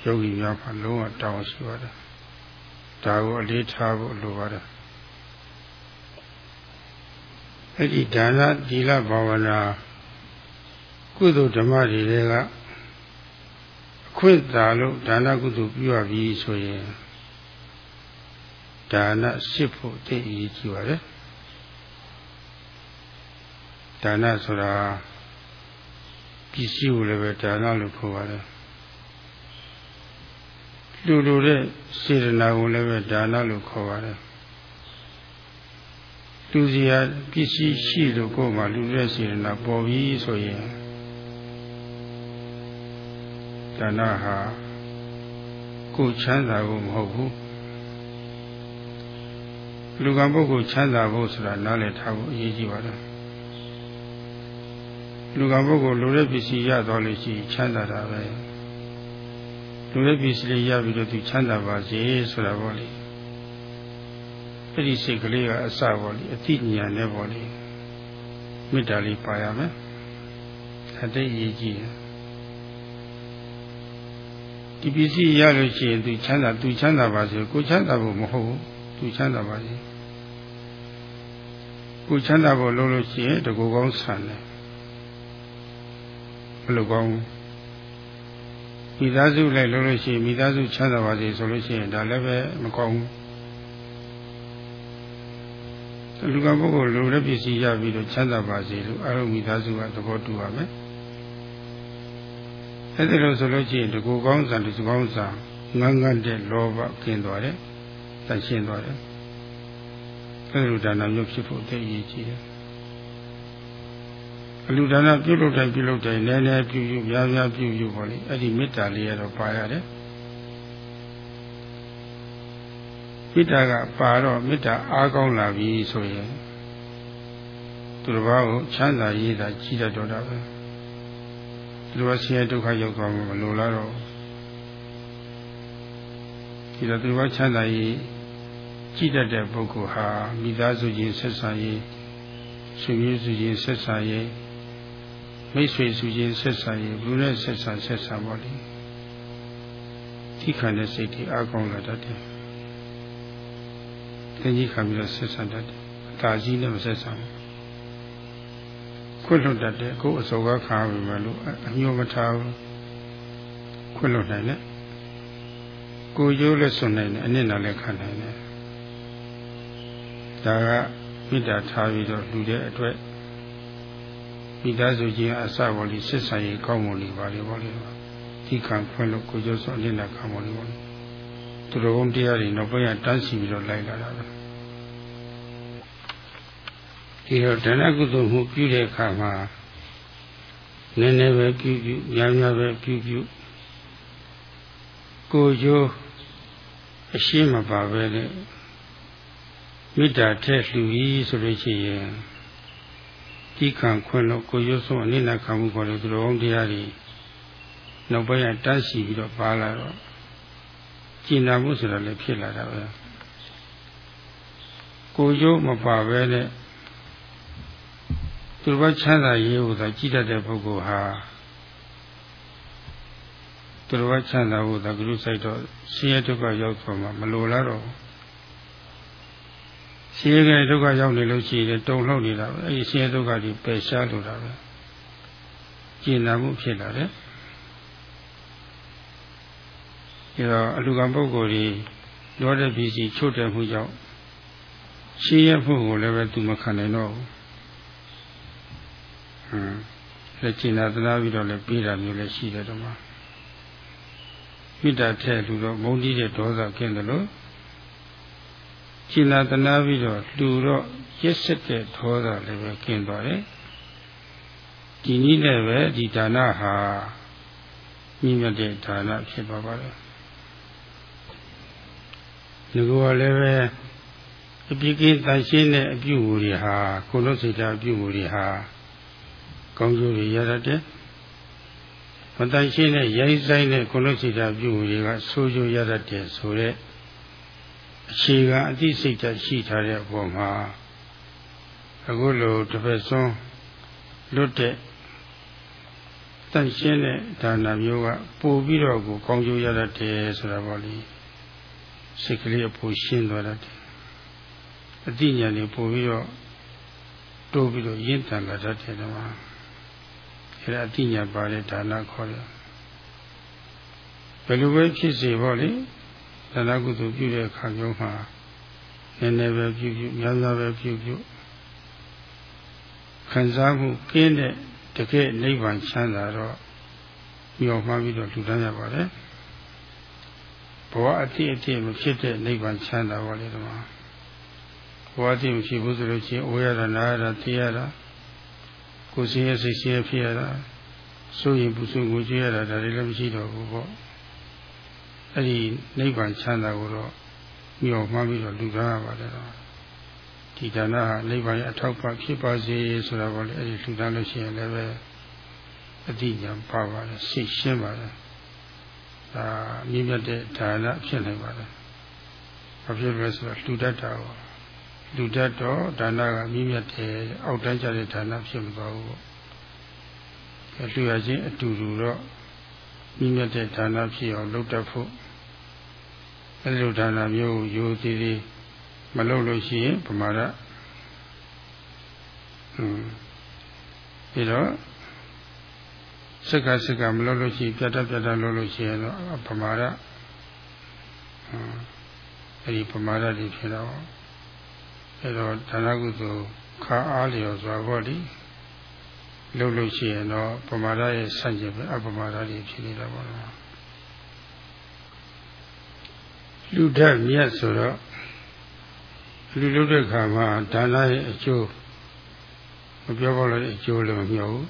ယောဂီများမှာလုံးဝတောင်းရှိပါတယ်ဒါကိုအလေးထားဖို့လိုပါတယ်အဲ့ဒီဒါနဒီလဘာဝနာ ကုသိုလ်ဓမ္မတွေကအခွင့်သာလို့ဒါနကုသိုလ်ပြုရပြီဆိုရင်ဒါနရှစ်ဖို့သိအရေးကြီးပါတယ်ဒါနဆိုတာပစ္စည်းကိုလည်းပဲဒါနလို့ခေါ်ပါတယ်လူလူတဲ့စေတနာကိုလည်းပဲဒါနလို့ခေါ်ပါတယ်လူလူစီယာပစ္စည်းရှိလို့ကိုယ်မှာလူတဲ့စေတနာပေါ်ပြီးဆိုရင် ဒါနဟာကိုချမ်းသာဖို့မဟုတ်ဘူးလူကံပုဂ္ဂိုလ်ချမ်းသာဖို့ဆိုတာနားလည်ထားဖို့အရေးကြီးပါတယ်လူကံပုဂ္ဂိုလ်လူတဲ့ပစ္စည်းရသွားလို့ရှိရင်ချမ်းသာတာပဲလူတဲ့ပစ္စည်းလေးရပြီးတော့သူချမ်းသာပါစေဆိုတာပေါ့လေအဲ့ဒီစိတ်ကလေးကအစပေါ့လေအတိညာနဲ့ပေါ့လေမေတ္တာလေးပါရမယ်အတိတ်ရည်ကြည့် ဒီပစ္စည်းရလို့ရှိရင်သူချမ်းသာသူချမ်းသာပါစေကိုချမ်းသာဖို့မဟုတ်ဘူးသူချမ်းသာပါစေကိုချမ်းသာဖို့လုပ်လို့ရှိရင်တကူကောင်းဆန်တယ်ဘယ်လိုကောင်းမိသားစုလိုက်လုပ်လို့ရှိရင်မိသားစုချမ်းသာပါစေဆိုလို့ရှိရင်ဒါလည်းပဲမကောင်းဘူးလူကပုဂ္ဂိုလ်လိုတဲ့ပစ္စည်းရပြီးတော့ချမ်းသာပါစေလို့အရုံမိသားစုကသဘောတူပါမယ် အဲ့ဒါလို့ဆိုလို့ရှိရင်တကူကောင်းဆန်တကူကောင်းဆန်ငန်းငန်းတဲ့လောဘကျင်းသွားတယ်တန်ရှင်းသွားတယ်အဲ့လိုဒါနမျိုးဖြစ်ဖို့သိအရေးကြီးတယ်အလူဒါနပြုလုပ်တိုင်းပြုလုပ်တိုင်းနည်းနည်းပြုယူများများပြုယူပါလေအဲ့ဒီမေတ္တာလေးရတော့ပါရတယ်မေတ္တာကပါတော့မေတ္တာအားကောင်းလာပြီဆိုရင်သူတစ်ပါးကိုချမ်းသာရေးတာကြီးတတ်တော့တာပဲ သူတစ်ပါးဆင်းရဲဒုက္ခရောက်သွားမှမလိုလားတော့ဒီတော့သူတစ်ပါးချမ်းသာရေးကြည်တတ်တဲ့ပုဂ္ဂိုလ်ဟာမိသားစုချင်းဆက်ဆံရေးဆွေမျိုးစုချင်းဆက်ဆံရေးမိတ်ဆွေစုချင်းဆက်ဆံရေးဘုရားဆက်ဆံဆက်ဆံပါလိမ့်ဒီခံတဲ့စိတ်တွေအကောင်းလာတတ်တယ်။တကြီးခံပြီးတော့ဆက်ဆံတတ်တယ်။အသာကြီးနဲ့မဆက်ဆံဘူး။ ခွင့်လွတ်တတ်တယ်ကိုယ်အစောကခါပြီမလို့အညှို့မထားဘူး။ခွင့်လွတ်နိုင်တယ်။ကိုရိုးလည်းစွန့်နိုင်တယ်အနစ်နာလည်းခံနိုင်တယ်ဒါကမေတ္တာထားပြီးတော့လူတဲ့အတွက်မိသားစုချင်းအစပေါ်လေးစစ်ဆန်ရေးကောင်းမွန်နေပါလေဘောလေဒီကံခွင့်လို့ကိုကျိုးစောအနစ်နာခံမလို့ဘောလေသူတော်ဘုံတရားတွေနောက်ပိုင်းတန်းစီပြီးတော့လိုက်လာတာပဲ ဒီတော့ဒါနကုသိုလ်မှုပြုတဲ့အခါမှာနည်းနည်းပဲပြုပြုများများပဲပြုပြုကိုကျိုးအရှင်းမပါပဲနဲ့မေတ္တာထက်လှူပြီးဆိုလို့ရှိရင်ဒီခံခွင့်လို့ကိုရွတ်ဆုံးအနိနာခံမှုခေါ်တဲ့သူတော်တရားတွေနောက်ပိုင်းတန်းစီပြီးတော့ပါလာတော့ကျင်နာမှုဆိုတာလည်းဖြစ်လာတာပဲကိုရုပ်မပါပဲနဲ့ သူတော်ချမ်းသာရေးဟူသာကြည်တတ်တဲ့ပုဂ္ဂိုလ်ဟာသူတော်ချမ်းသာဟူသာဂရုစိုက်တော့ဆင်းရဲဒုက္ခရောက်သွားမှမလိုလားတော့ဆင်းရဲဒုက္ခရောက်နေလို့ရှိရင်တုံလှုပ်နေတာပဲအဲဒီဆင်းရဲဒုက္ခတွေပယ်ရှားလို့တာပဲကျင်နာမှုဖြစ်လာတယ်အဲတော့အလူကံပုဂ္ဂိုလ်တွေလောတဲ့ပြည်စီချုပ်တယ်မှုကြောင့်ရှင်းရမှုကိုလည်းပဲသူမခံနိုင်တော့ဘူး ဟမ်လက်ကျင်နာသနာပြီးတော့လည်းပြေးတာမျိုးလည်းရှိတယ်တော့မှာမိတ္တာထဲလူတော့မုန်းကြီးတဲ့ဒေါသကင်းတယ်လို့ကျင်နာသနာပြီးတော့လူတော့ရက်ဆက်တဲ့ဒေါသလည်းပဲကင်းသွားတယ်ဒီနည်းနဲ့ပဲဒီဒါနဟာမြင့်မြတ်တဲ့ဒါနဖြစ်ပါပါလေဒီကောလည်းပဲအပြစ်ကင်းတန်ရှင်းတဲ့အပြုအမူတွေဟာကိုလို့စိတ်ဓာတ်အပြုအမူတွေဟာ ကောင်းကျိုးတွေရတတ်တယ်မတန်ရှင်းတဲ့ရိုင်းဆိုင်တဲ့ကိုလို့စိတ်ဓာတ်အပြုအမူတွေကဆိုးကျိုးရတတ်တယ်ဆိုတဲ့အခြေခံအသိစိတ်ဓာတ်ရှိထားတဲ့အပေါ်မှာအခုလိုတစ်ဖက်စွန်းလွတ်တဲ့တန်ရှင်းတဲ့ဒါနမျိုးကပို့ပြီးတော့ကိုကောင်းကျိုးရတတ်တယ်ဆိုတာပေါ့လေစိတ်ကလေးအပူရှင်းသွားတတ်တယ်အသိဉာဏ်တွေပို့ပြီးတော့တိုးပြီးတော့ရင့်တန်လာတတ်တယ်တော့ အဲဒါအသိဉာဏ်ပါတဲ့ဒါနခေါ်တယ်ဘယ်လိုပဲဖြစ်စေပေါ့လေဒါနကုသိုလ်ပြုတဲ့အခါမျိုးမှာနည်းနည်းပဲပြုပြုများများပဲပြုပြုခံစားမှုကင်းတဲ့တကယ်နိဗ္ဗာန်ချမ်းသာတော့မျှော်မှန်းပြီးတော့လူတန်းရပါတယ်ဘဝအတိအတိမဖြစ်တဲ့နိဗ္ဗာန်ချမ်းသာပါလေတော့ဘဘဝတိမရှိဘူးဆိုလို့ချင်းအိုးရတာနားရတာသိရတာ ကိုယ်စင်းရဲ့စိတ်စင်းရဲ့ဖြစ်ရတာစိုးရင်ပူဆွငိုကြည့်ရတာဒါတွေလည်းမရှိတော့ဘူးပေါ့အဲ့ဒီနိဗ္ဗာန်ချမ်းသာကိုတော့မြော်မှန်းပြီးတော့လူသားရပါတယ်တော့ဒီဒါနဟာနိဗ္ဗာန်ရဲ့အထောက်ပံ့ဖြစ်ပါစေဆိုတာပေါ့လေအဲ့ဒီလူသားလို့ရှိရင်လည်းပဲအတိညာပါပါတယ်စိတ်ရှင်းပါတယ်ဒါမြင့်မြတ်တဲ့ဒါနဖြစ်နိုင်ပါတယ်ဘာဖြစ်လဲဆိုတော့လူတတ်တာကို လူတတ်တော့ဒါနကမြင့်မြတ်တဲ့အောက်တန်းကျတဲ့ဒါနဖြစ်မသွားဘူးပေါ့လူရချင်းအတူတူတော့မြင့်မြတ်တဲ့ဒါနဖြစ်အောင်လုပ်တတ်ဖို့အဲဒီလိုဒါနမျိုးရိုသေးသေးမလုပ်လို့ရှိရင်ပမာဒอืมပြီးတော့စက္ကစက္ကမလုပ်လို့ရှိရင်ပြတ်တတ်ပြတ်တတ်လုပ်လို့ရှိရင်တော့ပမာဒအဲဒီပမာဒတွေဖြစ်တော့ အဲတော့ဒါနကုသိုလ်ခါအားလျော်စွာပေါ့ဒီလုပ်လို့ရှိရင်တော့ပမာဒရဲ့ဆန့်ကျင်ပဲအပမာဒတွေဖြစ်နေတာပေါ့နော်လူထက်မြတ်ဆိုတော့လူလုပ်တဲ့ခါမှာဒါနရဲ့အကျိုးမပြောပါလို့အကျိုးလည်းမပြောဘူး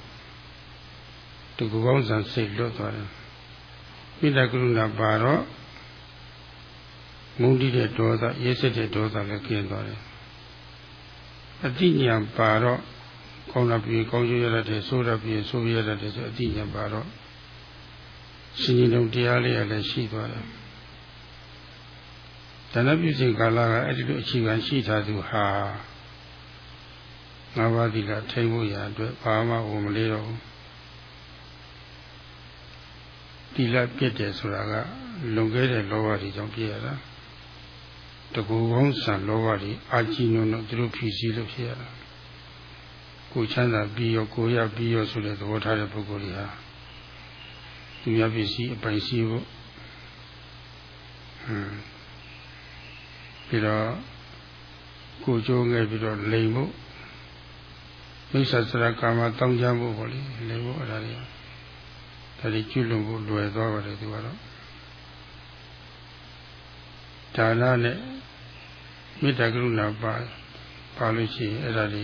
တကူကောင်းဆန်စိတ်လွတ်သွားတယ်မိတ္တကရုဏာပါတော့မုန်းတိတဲ့ဒေါသရဲစစ်တဲ့ဒေါသလည်းကျင်းသွားတယ် အတိညာပါတော့ကောင်းလာပြီးကောင်းရရတဲ့ဆိုးရပြီးဆိုးရတဲ့ဆိုအတိညာပါတော့ရှင်ရင်တုံတရားလေးလည်းရှိသွားတယ်ဒါနပြုစဉ်ကာလကအဲ့ဒီလိုအခြေခံရှိထားသူဟာငါးပါးသီလထိမ့်ဖို့ရာအတွက်ဘာမှဝန်မလေးတော့ဘူးသီလပြည့်တယ်ဆိုတာကလွန်ခဲ့တဲ့လောဘတွေကြောင့်ပြည့်ရတာ တကူကောင်းဆန်လောဘတွေအာကြီးနုံတော့သူတို့ဖြည့်စည်းလို့ဖြစ်ရတာကိုချမ်းသာပြီးရောကိုရပြီးရောဆိုတဲ့သဘောထားတဲ့ပုဂ္ဂိုလ်တွေဟာသူများပစ္စည်းအပိုင်ရှိဖို့ဟွန်းပြီးတော့ကိုကြိုးငယ်ပြီးတော့လိမ်ဖို့မိစ္ဆာစရကာမတောင်းကြဖို့ပေါ့လေလိမ်ဖို့အဲ့ဒါတွေဒါတွေကျွလွန်ဖို့လွယ်သွားပါတယ်သူကတော့ဒါနနဲ့ မေတ္တာကရုဏာပါပါလို့ရှိရင်အဲ့ဒါတွေ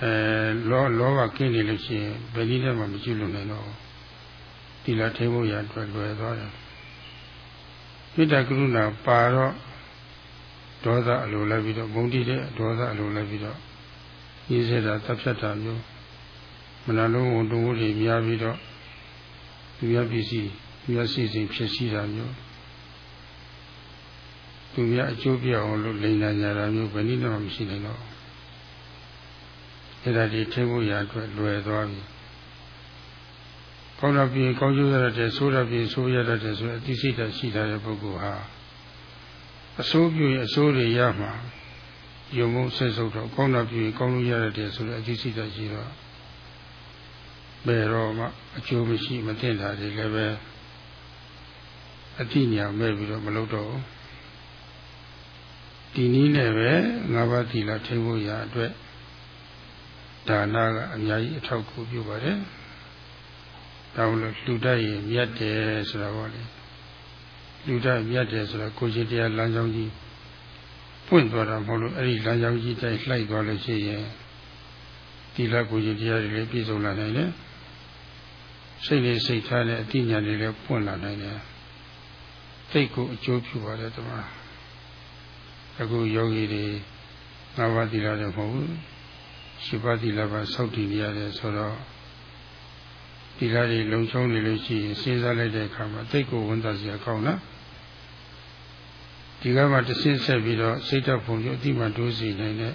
အဲလောလောဘကင်းနေလို့ရှိရင်ဘယ်နည်းနဲ့မှမကျွလွန်နိုင်တော့ဒီလားထိဖို့ရအတွက်လွယ်သွားတယ်မေတ္တာကရုဏာပါတော့ဒေါသအလိုလိုက်ပြီးတော့မုန်းတိတဲ့ဒေါသအလိုလိုက်ပြီးတော့ရေးစေတာတပ်ဖြတ်တာမျိုးမနာလုံးဝန်တုံးတွေများပြီးတော့သူရပစ္စည်းသူရစီစဉ်ဖြစ်စီတာမျိုး သူရအကျိုးပြအောင်လို့လိန်လာကြတာမျိုးဘယ်နည်းမှမရှိနိုင်တော့အဲ့ဒါဒီထိဖို့ရအတွက်လွယ်သွားပြီကောင်းတာပြီးကောင်းကျိုးရတဲ့ဆိုးတာပြီးဆိုးရတဲ့ဆိုအသိစိတ်ဓာတ်ရှိတဲ့ပုဂ္ဂိုလ်ဟာအစိုးပြုရင်အစိုးတွေရမှာယုံမှုဆက်ဆုပ်တော့ကောင်းတာပြုရင်ကောင်းလို့ရတဲ့ဆိုတဲ့အသိစိတ်ဓာတ်ရှိတော့ဘယ်တော့မှအကျိုးမရှိမသိတာတွေလည်းပဲအတိညာမဲ့ပြီးတော့မလုပ်တော့ ဒီနည်းနဲ့ပဲငါးပါးသီလထိဖို့ရအတွက်ဒါနကအများကြီးအထောက်အကူပြုပါတယ်။ဒါလို့လှူတတ်ရင်မြတ်တယ်ဆိုတာပေါ့လေ။လူတမြတ်တယ်ဆိုတော့ကိုရှိတရားလမ်းကြောင်းကြီးပွင့်သွားတာမဟုတ်လို့အဲ့ဒီလမ်းကြောင်းကြီးတိုင်းလှိုက်သွားလို့ရှိရင်ဒီလကိုရှိတရားတွေလည်းပြည့်စုံလာနိုင်တယ်စိတ်လေးစိတ်ထားတဲ့အတိညာတွေလည်းပွင့်လာနိုင်တယ်စိတ်ကိုအကျိုးပြုပါတယ်တမ အခုယောဂီတွေငါးပါးသီလလည်းမဟုတ်ဘူးရှိပါးသီလပါစောင့်တည်နေရတယ်ဆိုတော့ဒီလာတွေလုံချုံနေလို့ရှိရင်စဉ်းစားလိုက်တဲ့အခါမှာသိကိုဝန်တာစရာကောင်းလားဒီကမှတဆင်းဆက်ပြီးတော့စိတ်ဓာတ်ပုံကျအတိမတိုးစီနိုင်တဲ့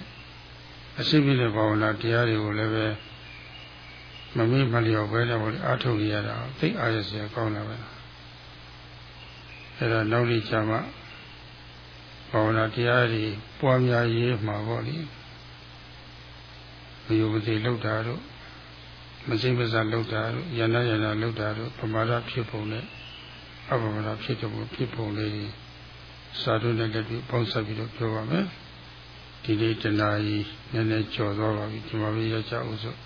အစိမ့်မြင့်တဲ့ဘာဝနာတရားတွေကိုလည်းပဲမမေ့မလျော့ပဲလည်းဘောအားထုတ်ရတာသိအားရစရာကောင်းတာပဲအဲ့ဒါနောက်နေ့ကျမှ ဘာဝနာတရားတွေပွားများရေးမှာပေါ့လေဘုရားမသိလောက်တာတို့မစိမ့်မစားလောက်တာတို့ယန္တယန္တလောက်တာတို့ပမာဒဖြစ်ပုံနဲ့အပမာဒဖြစ်တဲ့ပုံဖြစ်ပုံလေးစာတို့နဲ့လည်းပေါင်းစပ်ပြီးတော့ပြောပါမယ်ဒီနေ့တနာကြီးနည်းနည်းကြော်သွားပါပြီဒီမှာပဲရကြအောင်စို့